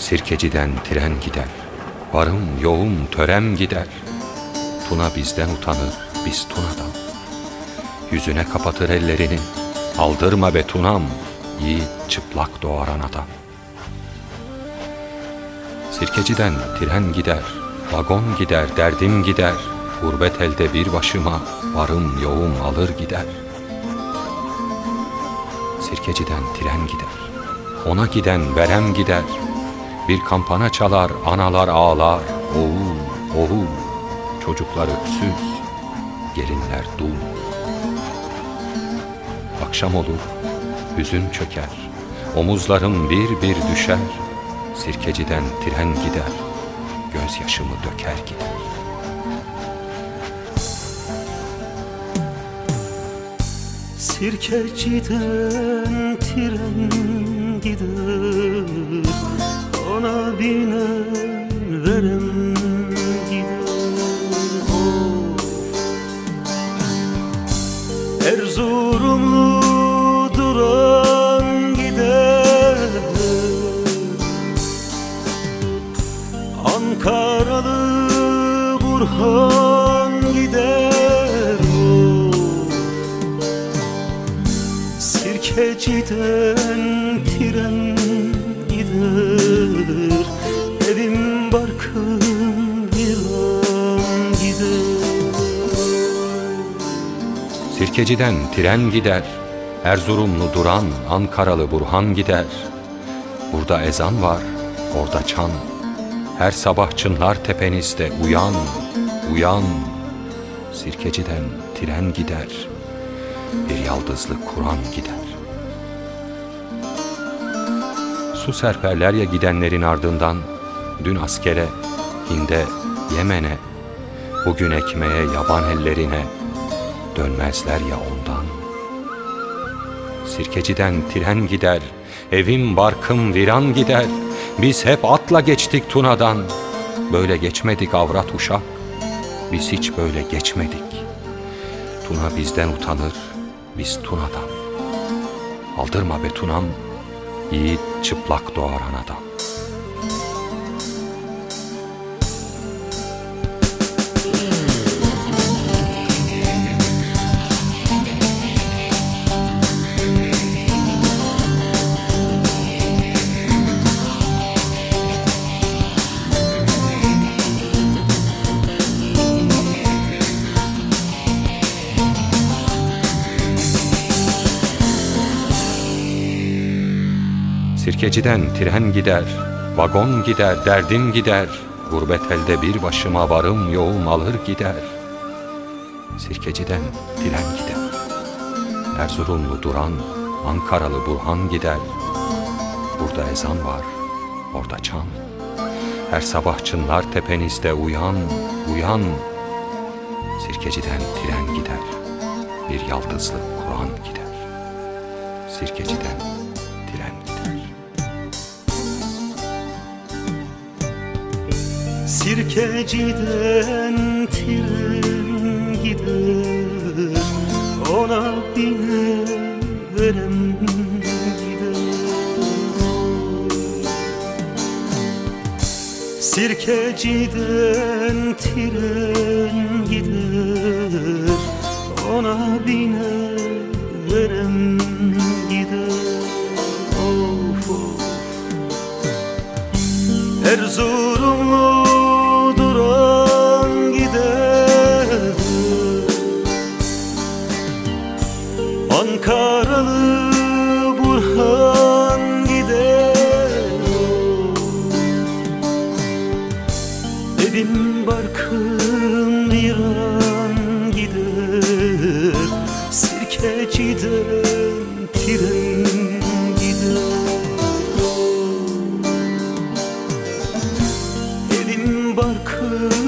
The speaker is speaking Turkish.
Sirkeciden tren gider, varım yoğum törem gider. Tuna bizden utanır, biz Tuna'dan. Yüzüne kapatır ellerini, aldırma be Tunam, yiğit çıplak doğaran adam. Sirkeciden tren gider, vagon gider, derdim gider. Gurbet elde bir başıma, varım yoğum alır gider. Sirkeciden tren gider, ona giden verem gider. Bir kampana çalar, analar ağlar, oğul, oğul. Çocuklar öksüz, gelinler dul. Akşam olur, hüzün çöker, omuzlarım bir bir düşer. Sirkeciden tren gider, gözyaşımı döker gider. Sirkeci'den tren gider Ona biner verem gider Of. Erzurumlu duran gider Ankaralı Burhan gider Of. Sirkeci'den tren gider Evim barkım viran gider Sirkeci'den tren gider, Erzurumlu duran, Ankaralı Burhan gider. Burada ezan var, orada çan. Her sabah çınlar tepenizde uyan, uyan. Sirkeci'den tren gider, bir yaldızlı Kur'an gider. Su serperler ya gidenlerin ardından, dün askere, Hind'e, Yemen'e, bugün ekmeğe yaban ellerine, dönmezler ya ondan. Sirkeciden tren gider, evim barkım viran gider. Biz hep atla geçtik Tuna'dan. Böyle geçmedik avrat uşak. Biz hiç böyle geçmedik. Tuna bizden utanır, biz Tuna'dan. Aldırma be Tunam, yiğit çıplak doğaran adam. Sirkeciden tren gider, vagon gider, derdim gider. Gurbet elde bir başıma varım yoğum alır gider. Sirkeciden tren gider. Erzurumlu duran, Ankaralı Burhan gider. Burada ezan var, orada çan. Her sabah çınlar tepenizde uyan, uyan. Sirkeciden tren gider, bir yaldızlı Kur'an gider. Sirkeciden Sirkeci'den tren gider Ona biner verem gider Sirkeci'den tren gider Ona biner verem gider. Of of. Erzurumlu Ankaralı Burhan gider. Evim barkım viran gider. Sirkeci'den tren gider. Evim barkım